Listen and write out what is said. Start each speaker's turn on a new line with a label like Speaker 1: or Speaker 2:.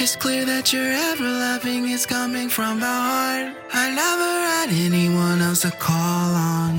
Speaker 1: It's clear that your ever loving is coming from the heart. I never had anyone else to call on.